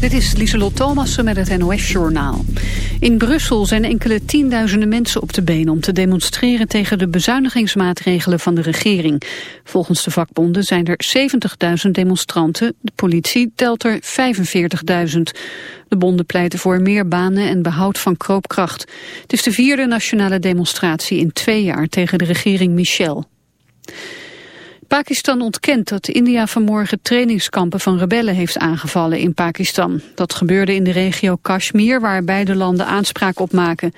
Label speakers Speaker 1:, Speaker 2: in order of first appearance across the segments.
Speaker 1: Dit is Lieselot Thomassen met het NOS-journaal. In Brussel zijn enkele tienduizenden mensen op de been... om te demonstreren tegen de bezuinigingsmaatregelen van de regering. Volgens de vakbonden zijn er 70.000 demonstranten. De politie telt er 45.000. De bonden pleiten voor meer banen en behoud van kroopkracht. Het is de vierde nationale demonstratie in twee jaar tegen de regering Michel. Pakistan ontkent dat India vanmorgen trainingskampen van rebellen heeft aangevallen in Pakistan. Dat gebeurde in de regio Kashmir, waar beide landen aanspraak op maken.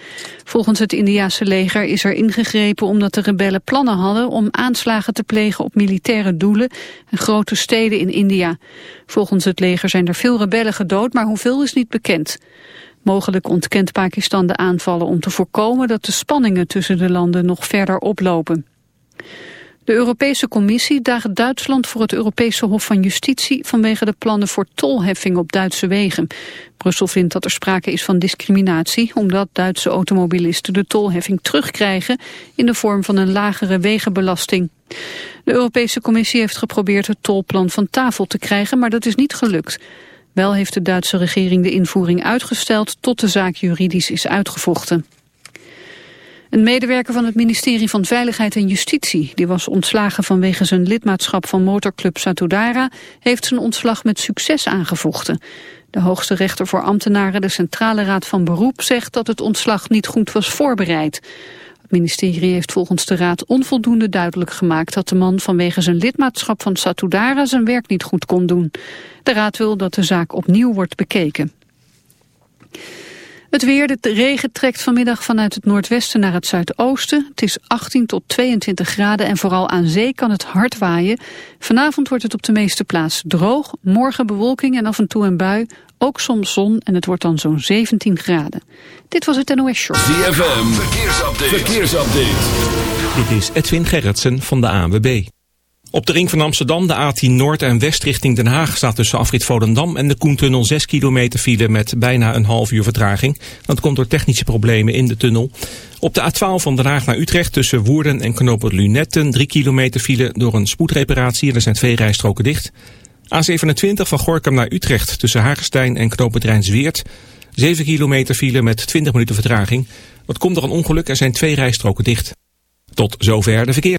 Speaker 1: Volgens het Indiase leger is er ingegrepen omdat de rebellen plannen hadden om aanslagen te plegen op militaire doelen en grote steden in India. Volgens het leger zijn er veel rebellen gedood, maar hoeveel is niet bekend. Mogelijk ontkent Pakistan de aanvallen om te voorkomen dat de spanningen tussen de landen nog verder oplopen. De Europese Commissie daagt Duitsland voor het Europese Hof van Justitie vanwege de plannen voor tolheffing op Duitse wegen. Brussel vindt dat er sprake is van discriminatie omdat Duitse automobilisten de tolheffing terugkrijgen in de vorm van een lagere wegenbelasting. De Europese Commissie heeft geprobeerd het tolplan van tafel te krijgen, maar dat is niet gelukt. Wel heeft de Duitse regering de invoering uitgesteld tot de zaak juridisch is uitgevochten. Een medewerker van het ministerie van Veiligheid en Justitie... die was ontslagen vanwege zijn lidmaatschap van motorclub Satudara... heeft zijn ontslag met succes aangevochten. De hoogste rechter voor ambtenaren, de Centrale Raad van Beroep... zegt dat het ontslag niet goed was voorbereid. Het ministerie heeft volgens de raad onvoldoende duidelijk gemaakt... dat de man vanwege zijn lidmaatschap van Satudara zijn werk niet goed kon doen. De raad wil dat de zaak opnieuw wordt bekeken. Het weer, de regen trekt vanmiddag vanuit het noordwesten naar het zuidoosten. Het is 18 tot 22 graden en vooral aan zee kan het hard waaien. Vanavond wordt het op de meeste plaats droog. Morgen bewolking en af en toe een bui. Ook soms zon en het wordt dan zo'n 17 graden. Dit was het NOS Short.
Speaker 2: ZFM, verkeersupdate. verkeersupdate.
Speaker 3: Dit is Edwin Gerritsen van de ANWB. Op de ring van Amsterdam, de A10 Noord en West richting Den Haag... staat tussen afrit Volendam en de Koentunnel 6 kilometer file... met bijna een half uur vertraging. Dat komt door technische problemen in de tunnel. Op de A12 van Den Haag naar Utrecht tussen Woerden en Knoopert Lunetten... 3 kilometer file door een spoedreparatie. Er zijn twee rijstroken dicht. A27 van Gorkum naar Utrecht tussen Hagestein en Knoopert Rijnsweert... 7 kilometer file met 20 minuten vertraging. Wat komt door een ongeluk? Er zijn twee rijstroken dicht. Tot zover de verkeer.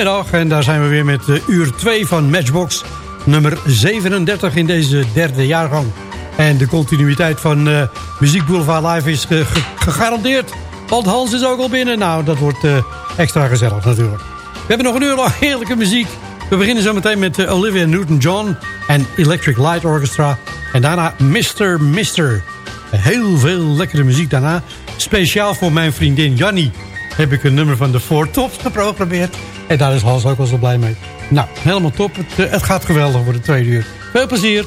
Speaker 4: Goedemiddag en daar zijn we weer met uh, uur 2 van Matchbox nummer 37 in deze derde jaargang. En de continuïteit van uh, Muziek Boulevard Live is ge ge gegarandeerd. Want Hans is ook al binnen. Nou, dat wordt uh, extra gezellig natuurlijk. We hebben nog een uur lang heerlijke muziek.
Speaker 5: We beginnen zo meteen met Olivia Newton-John en Electric Light Orchestra. En daarna Mr. Mister. Heel veel lekkere muziek daarna. Speciaal voor mijn vriendin Jannie heb ik een nummer van de Four Tops geprogrammeerd. En daar is Hans ook wel zo blij mee. Nou, helemaal top. Het, uh, het gaat geweldig voor de tweede uur. Veel plezier.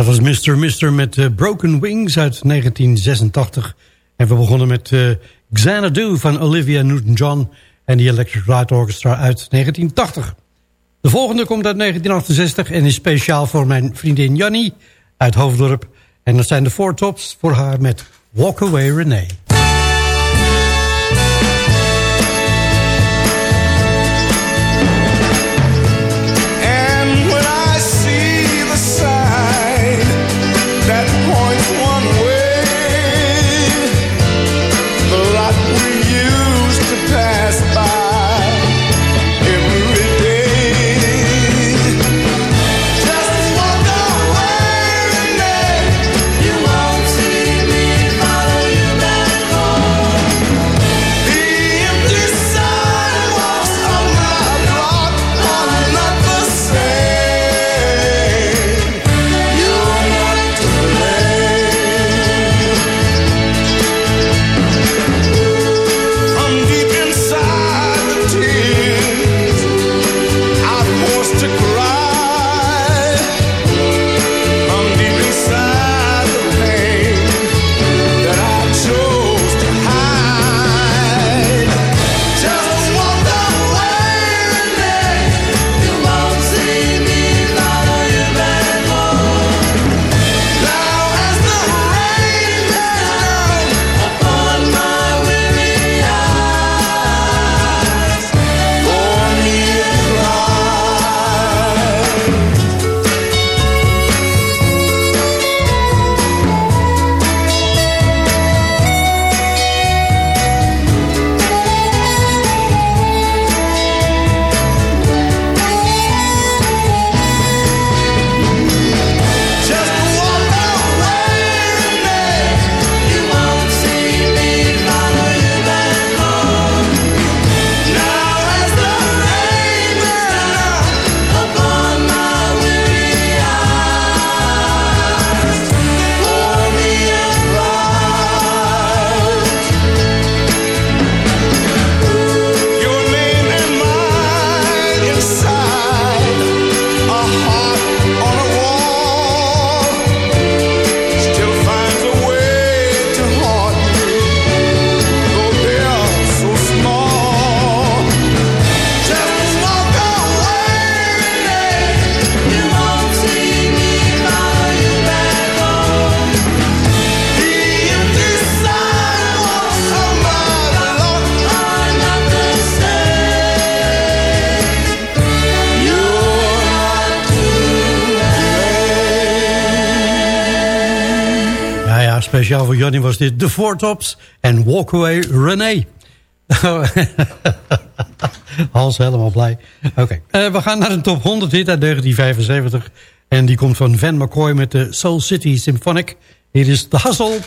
Speaker 4: Dat was Mr. Mister met eh, Broken Wings uit 1986. En we begonnen met uh, Xanadu van Olivia Newton-John... en de Electric Light Orchestra uit 1980. De volgende komt uit 1968 en is speciaal voor mijn vriendin Jannie uit Hoofddorp. En dat zijn de Four Tops voor haar met Walk Away Renee. Was dit The Four Tops en Walk Away René. Hans helemaal blij. Oké, eh, we gaan naar de top 100 hit uit 1975. En die komt van Van McCoy met de Soul City Symphonic. Hier is The Hustle.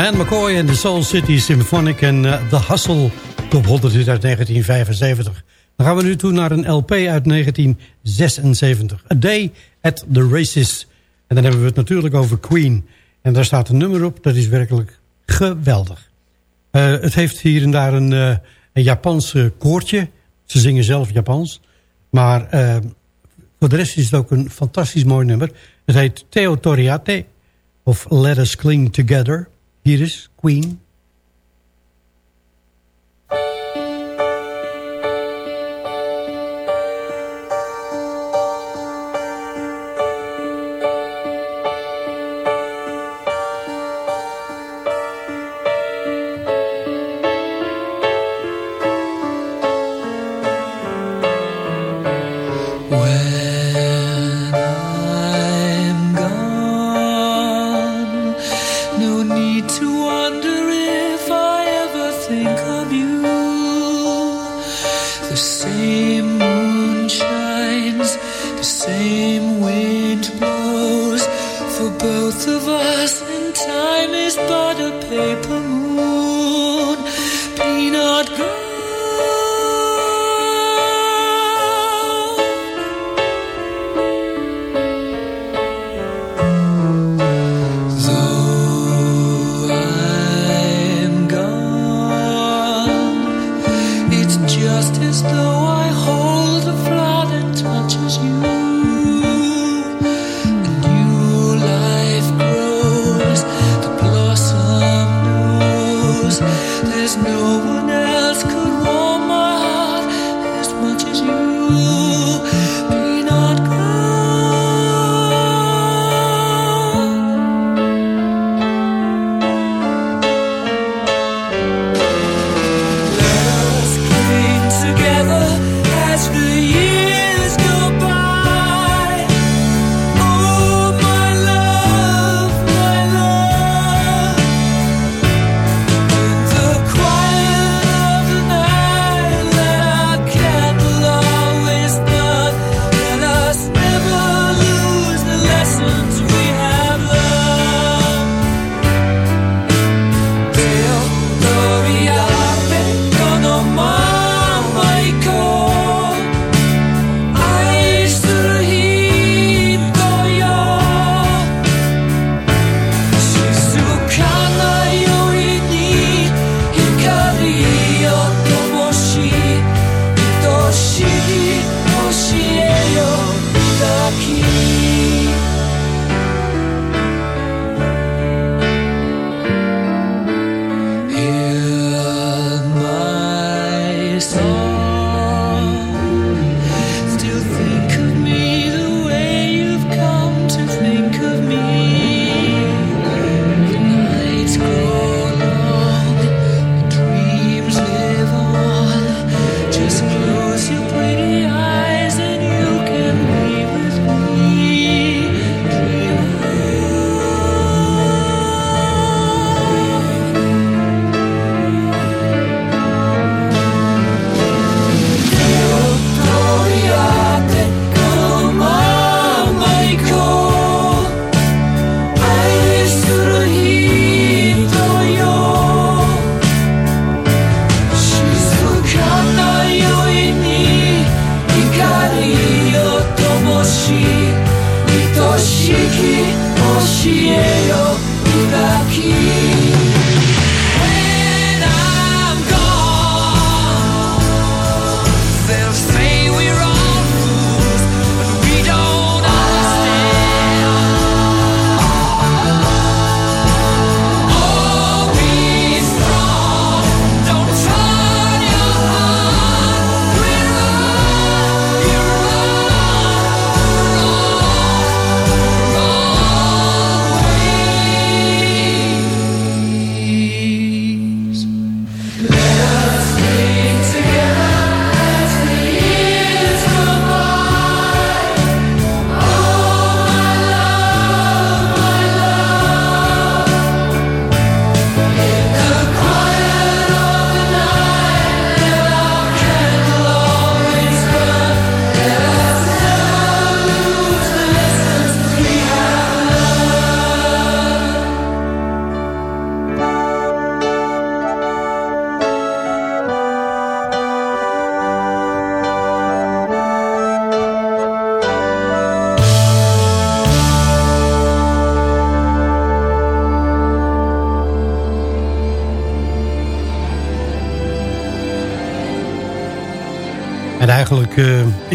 Speaker 4: Van McCoy en de Soul City Symphonic en uh, The Hustle top 100 is uit 1975. Dan gaan we nu toe naar een LP uit 1976. A Day at the Races. En dan hebben we het natuurlijk over Queen. En daar staat een nummer op, dat is werkelijk geweldig. Uh, het heeft hier en daar een, uh, een Japanse koortje. Ze zingen zelf Japans. Maar voor de rest is het ook een fantastisch mooi nummer. Het heet Theo Toriate of Let Us Cling Together. Hier Queen.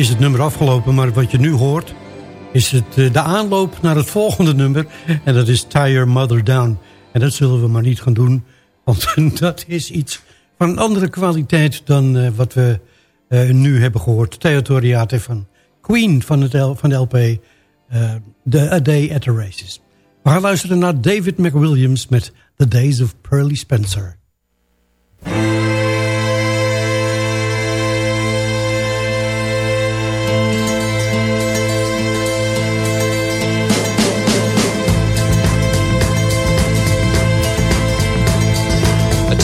Speaker 6: Is
Speaker 4: het nummer afgelopen, maar wat je nu hoort... is het, eh, de aanloop naar het volgende nummer. En dat is Your Mother Down. En dat zullen we maar niet gaan doen. Want dat is iets van een andere kwaliteit dan eh, wat we eh, nu hebben gehoord. Theatoriate van Queen van, het van de LP The A Day at the Races. We gaan luisteren naar David McWilliams met The Days of Pearly Spencer.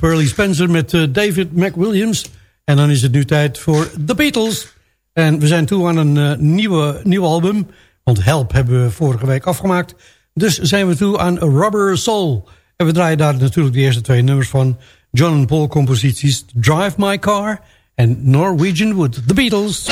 Speaker 7: Pearly Spencer
Speaker 4: met eh, David McWilliams. En dan is het nu tijd voor The Beatles. En we zijn toe aan een eh, nieuwe, nieuw album. Want Help hebben we vorige week afgemaakt. Dus zijn we toe aan Rubber Soul. En we draaien daar natuurlijk de eerste twee nummers van. John Paul composities Drive My Car en Norwegian Wood. The Beatles.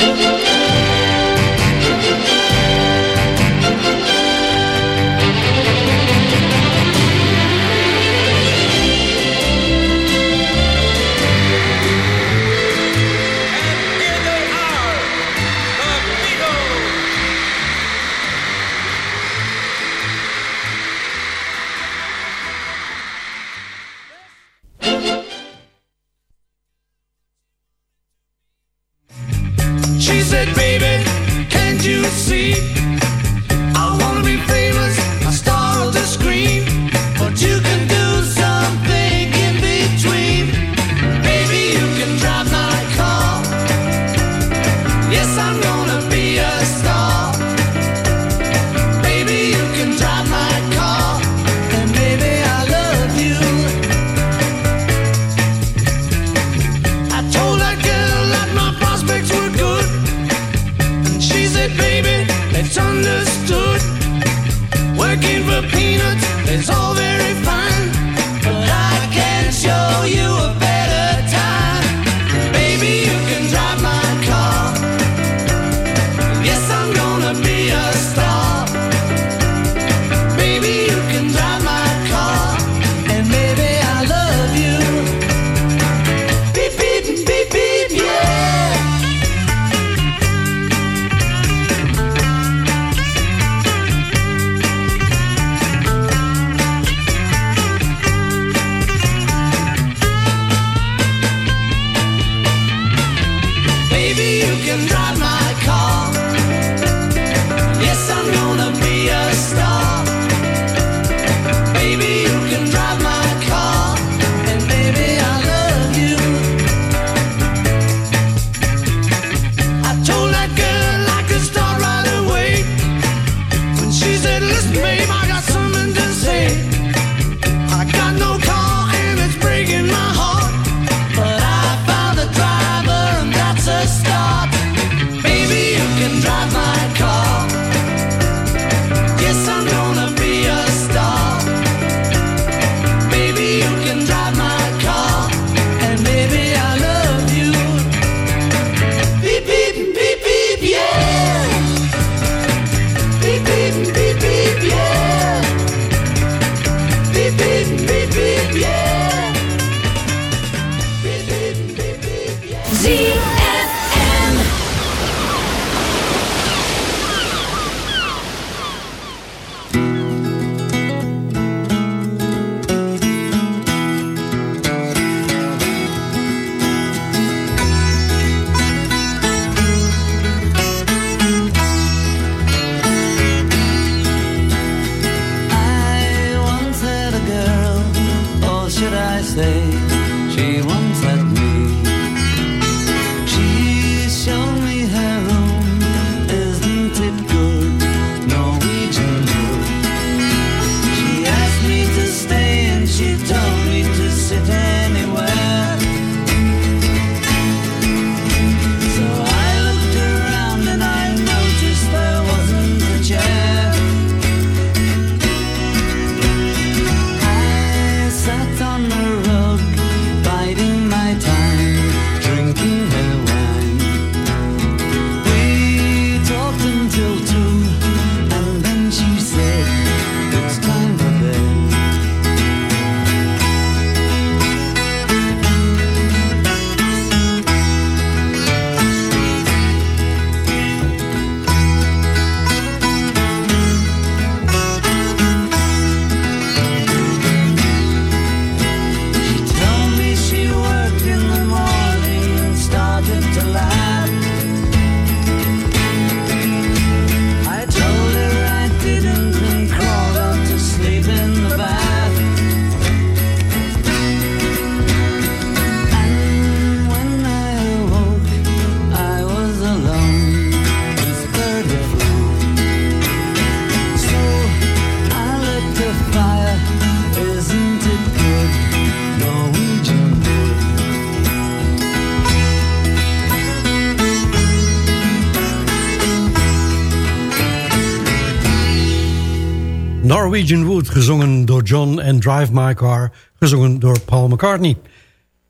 Speaker 6: Norwegian Wood,
Speaker 4: gezongen door John... en Drive My Car, gezongen door Paul McCartney.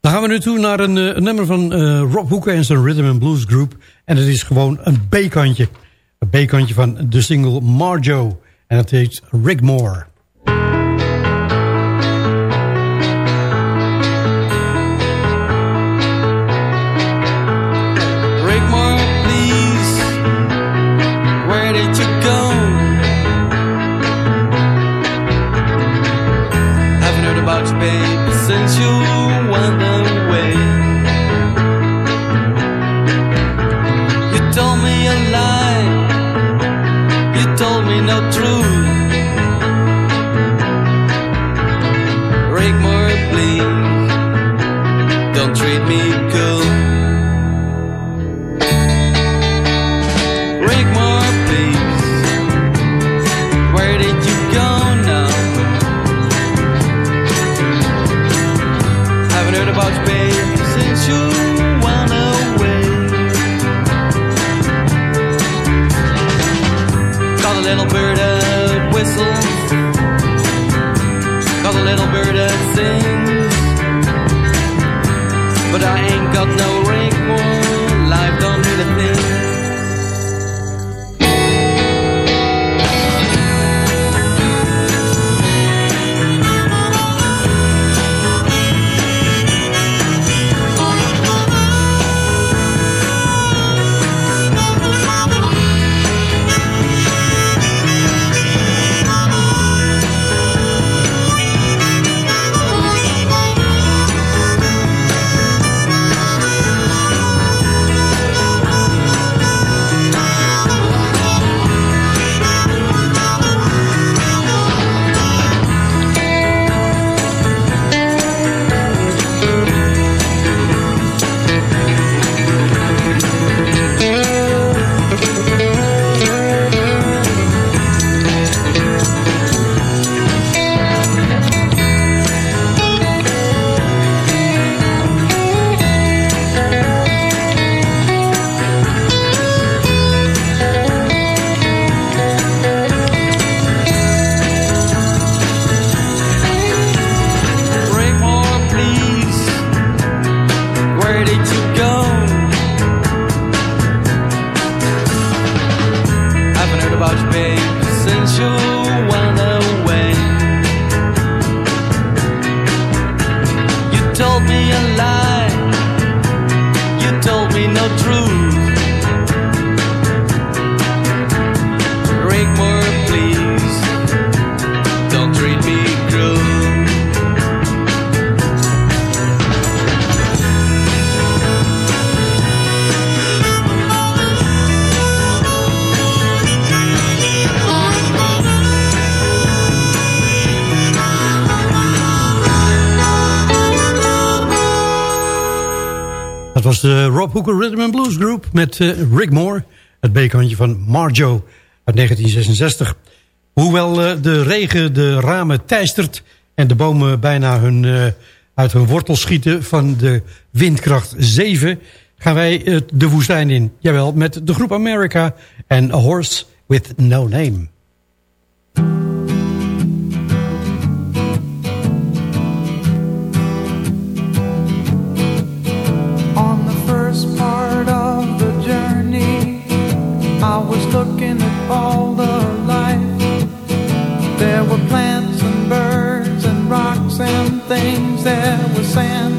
Speaker 4: Dan gaan we nu toe naar een, eh, nummer van eh, Rob Hoeken en zijn Rhythm and Blues Group. En het is gewoon een B-kantje. Een B-kantje van de single Marjo. En dat heet Rigmore.
Speaker 6: Moore. you
Speaker 4: was de Rob Hooker Rhythm and Blues Group met eh, Rick Moore. Het bekantje van Marjo uit 1966. Hoewel eh, de regen de ramen teistert en de bomen bijna hun, eh, uit hun wortel schieten van de windkracht 7... gaan wij de woestijn in. Jawel, met de groep America en A Horse with No Name.
Speaker 8: Was looking at all the life. There were plants and birds and rocks and things. There was sand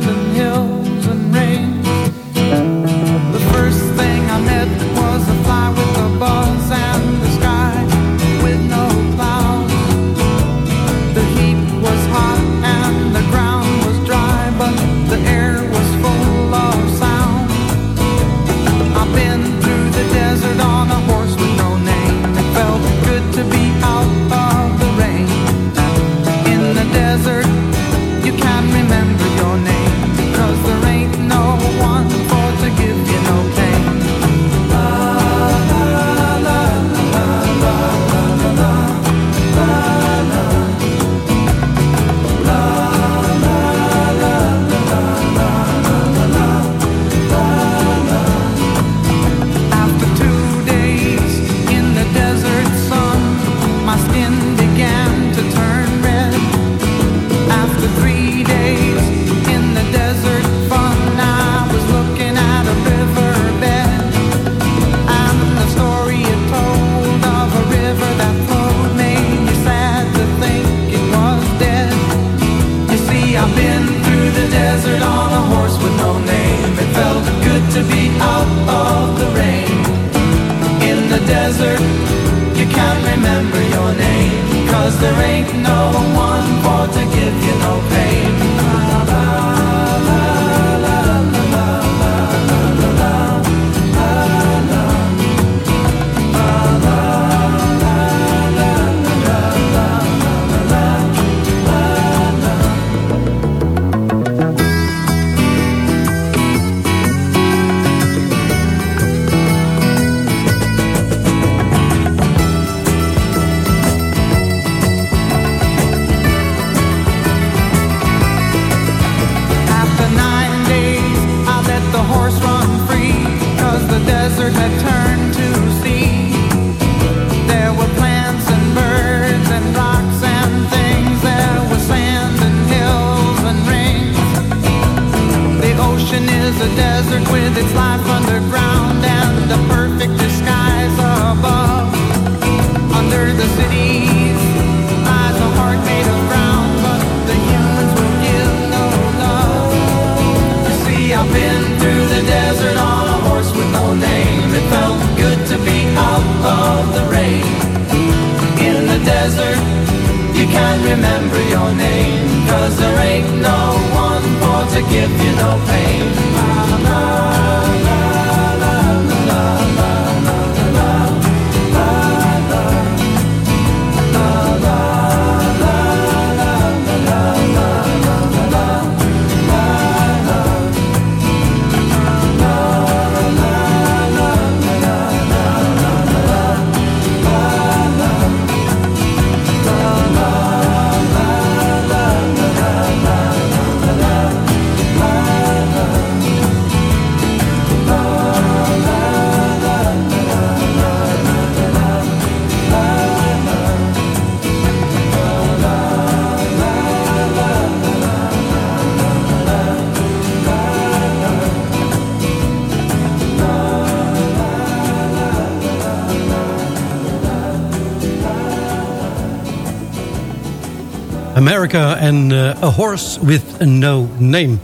Speaker 4: America en eh, A Horse with No Name.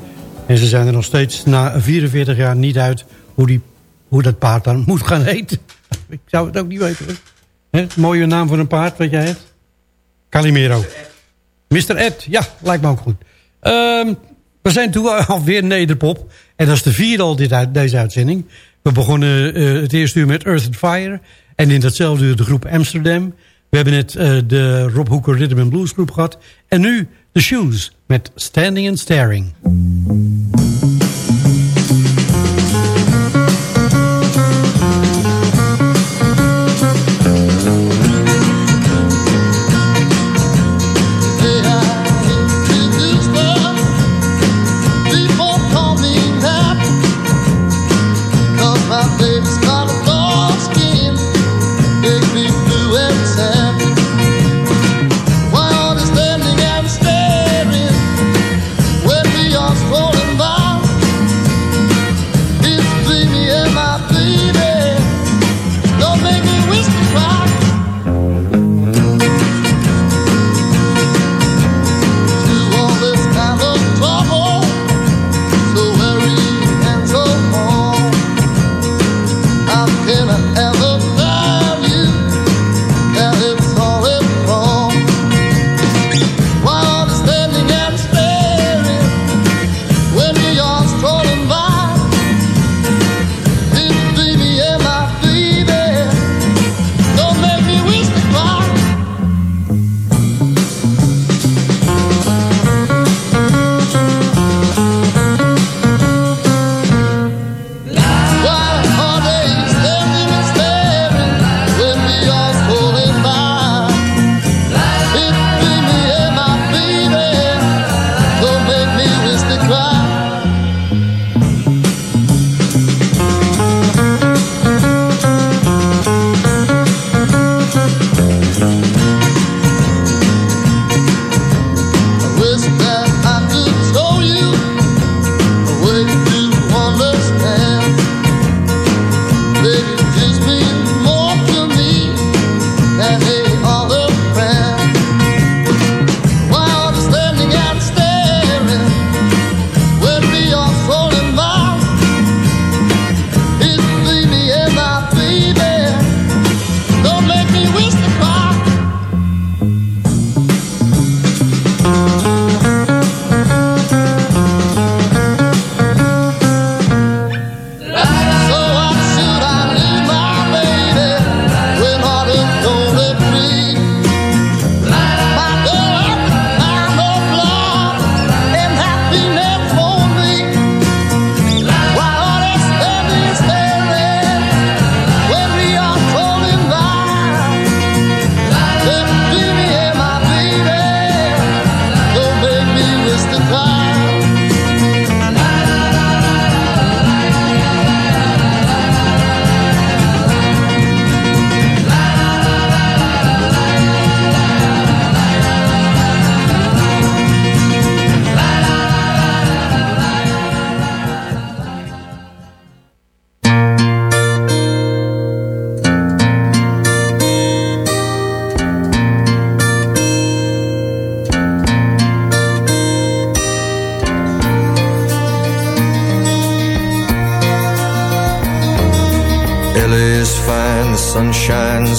Speaker 4: En ze zijn er nog steeds na 44 jaar niet uit hoe, die, hoe dat paard dan moet gaan heten. Ik zou het ook niet weten. Mooie naam voor een paard, weet jij het? Calimero. Mr. Ed, ja, lijkt me ook goed. Ehm, we zijn toe alweer Nederpop. En dat is de vierde al dit deze uitzending. We begonnen eh, het eerste uur met Earth and Fire. En in datzelfde uur de groep Amsterdam. We hebben net eh, de Rob Hooker Rhythm and Blues groep gehad. En nu The Shoes met Standing and Staring.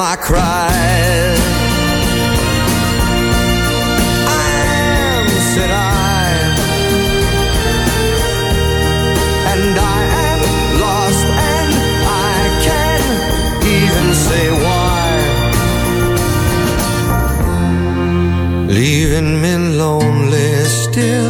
Speaker 9: am, I cried. I am, said I. And I am lost, and I can't even say why. Leaving me lonely still.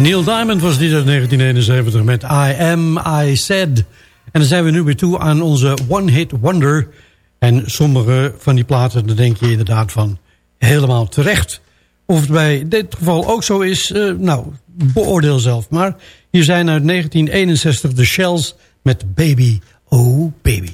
Speaker 4: Neil Diamond was dit uit 1971 met I Am, I Said. En dan zijn we nu weer toe aan onze One Hit Wonder. En sommige van die platen, dan denk je inderdaad van...
Speaker 8: helemaal terecht. Of het bij dit geval ook zo is, eh, nou, beoordeel zelf maar. Hier zijn uit 1961 de Shells met Baby, Oh. Baby,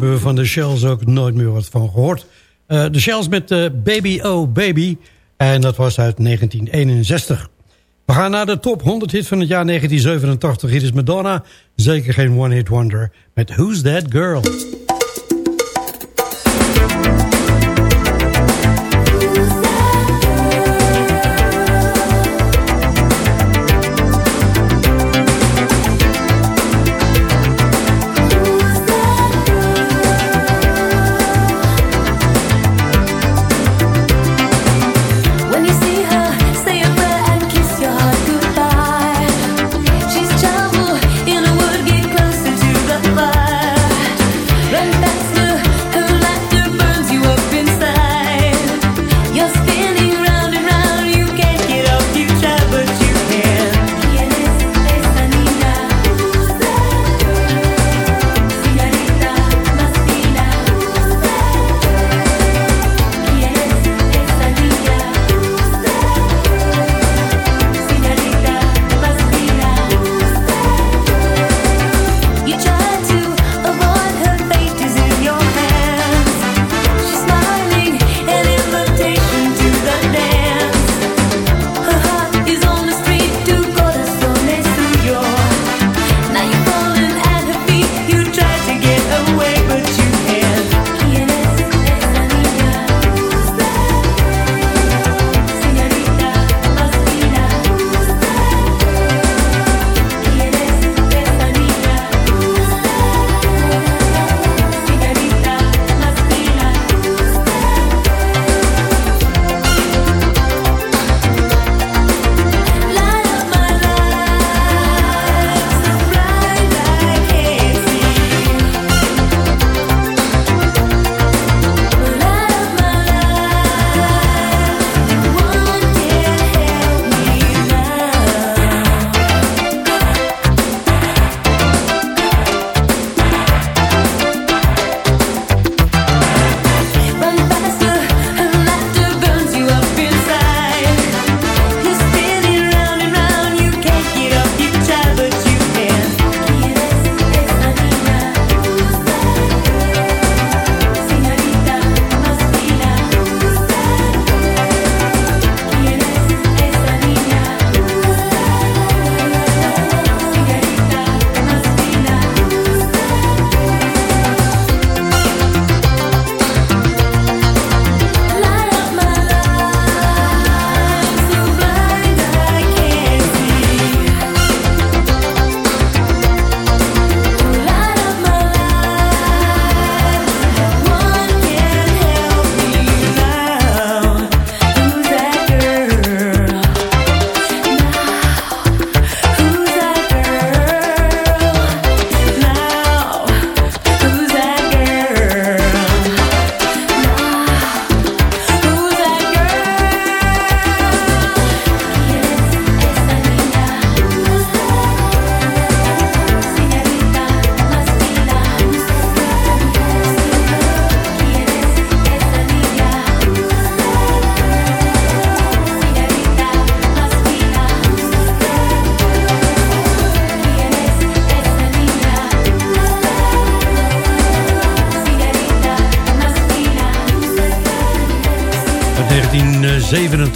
Speaker 8: hebben we van de Shells ook nooit meer wat van gehoord. Eh, de Shells met eh, Baby Oh Baby. En dat was uit 1961. We gaan naar de top 100 hit van het jaar 1987. Hier is Madonna. Zeker geen one-hit wonder. Met Who's That Girl?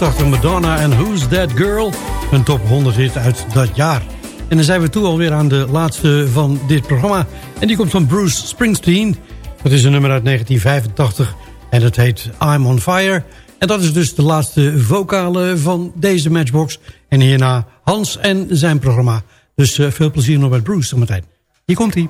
Speaker 4: 1987 Madonna en Who's That Girl? Een top 100 hit uit dat jaar. En dan zijn we toe alweer aan de laatste van dit programma. En die komt van Bruce Springsteen. Dat is een nummer uit 1985 en het heet I'm on Fire. En dat is dus de laatste vocale van deze Matchbox. En hierna Hans en zijn programma. Dus uh, veel plezier nog met Bruce zometeen. Hier komt hij.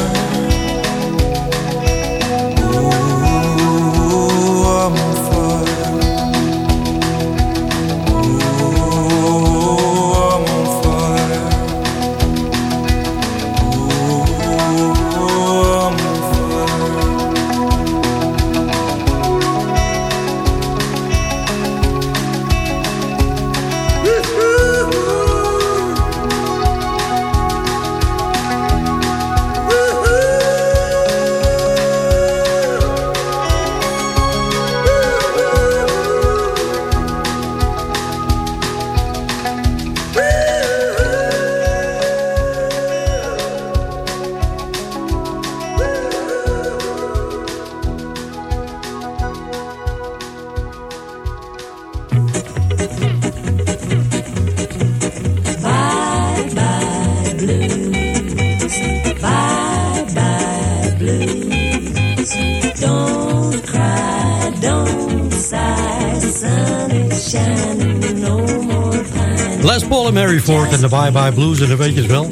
Speaker 4: En de Bye Bye Blues. En dat weet je het wel.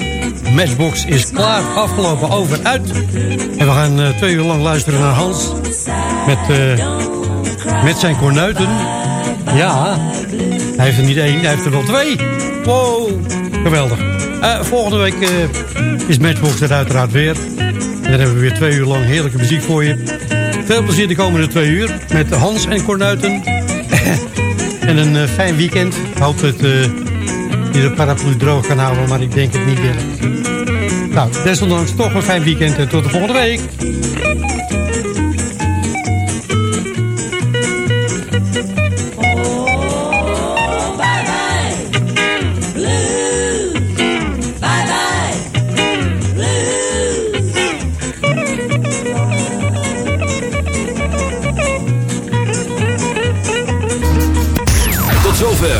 Speaker 4: Matchbox is klaar, afgelopen, over, uit. En we gaan eh, twee uur lang luisteren naar Hans. Met, eh, met zijn kornuiten. Ja, hij heeft er niet één, hij heeft er wel twee. Wow, geweldig. Eh, volgende week is Matchbox er uiteraard weer. En dan hebben we weer twee uur lang heerlijke muziek voor je. Veel plezier de komende twee uur met Hans en Kornuiten. en een fijn weekend. Ik hoop je de paraplu droog kan houden, maar ik denk het niet meer. Nou, desondanks toch een fijn weekend en tot de volgende week.